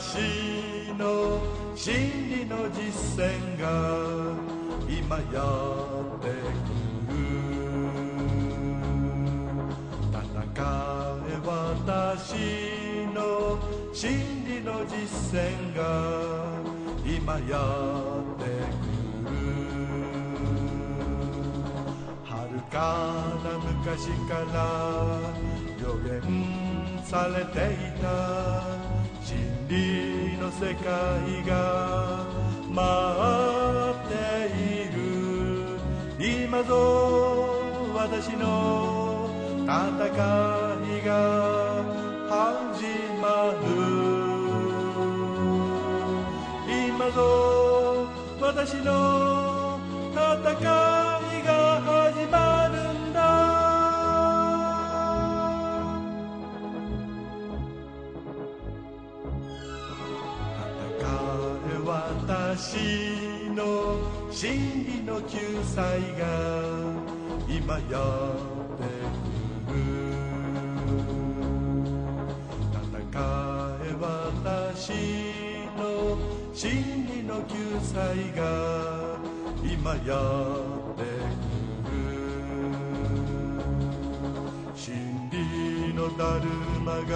私の真理の実践が今やってくる戦え私の真理の実践が今やってくる。遥かな昔から予言されていた真理の世界が待っている。今ぞ私の戦いが始まる。今ぞ私の戦い私の真理の救済が今やってくる戦え私の真理の救済が今やってくる真理のだるまが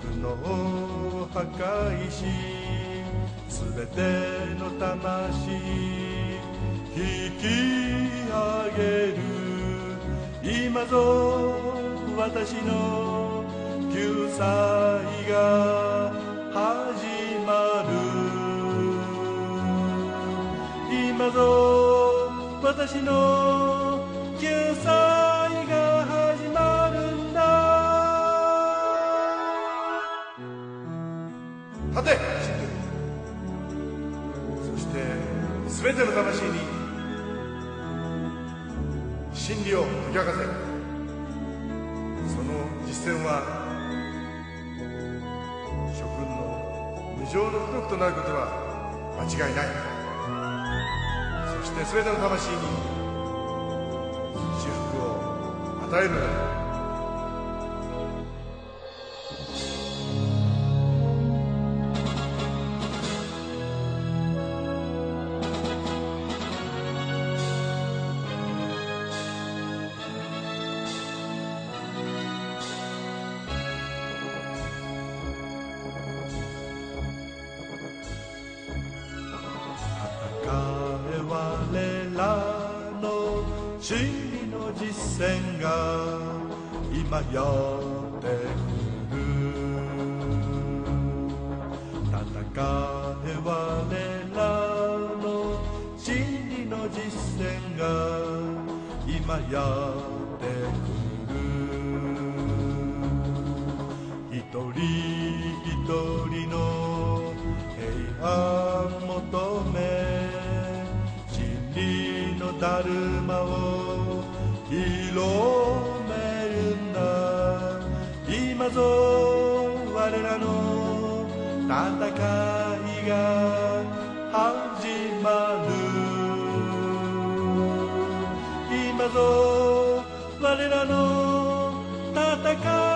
苦悩を破壊しべての魂引き上げる。今ぞ私の救済が始まる。今ぞ私の救済が始まるんだ。立て全ての魂に真理を解き明かせ。その実践は諸君の無常の記録となることは間違いない。そして全ての魂に祝福を与えるのだ。我らの真理の実践が今やってくる戦え我らの真理の実践が今やってくる一人一人の平安だるまを広めるんだ。今ぞ我らの戦いが始まる。今ぞ我らの戦い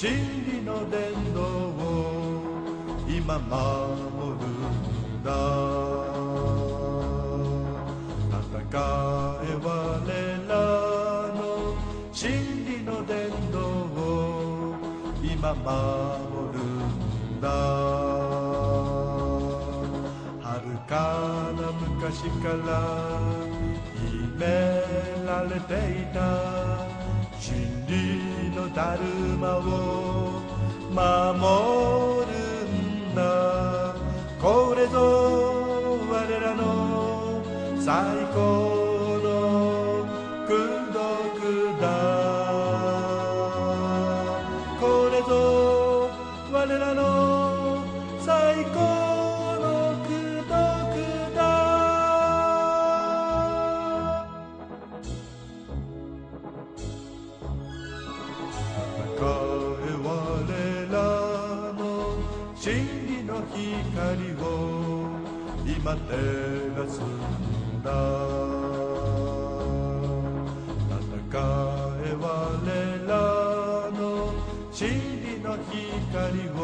真理の伝道を今守るんだ。戦え我らの真理の伝道を今守るんだ。遥かな昔から秘められていた。真理のだるまを守る。光を今照らすんだ。戦え我らの真理の光を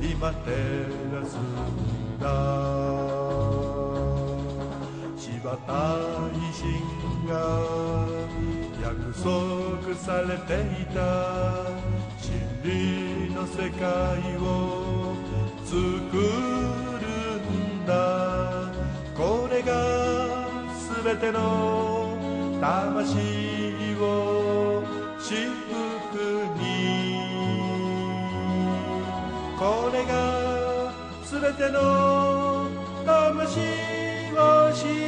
今照らすんだ。柴田維新が約束されていた。真理の世界を作るんだ。これが全ての魂を祝福にこれが全ての魂を祝福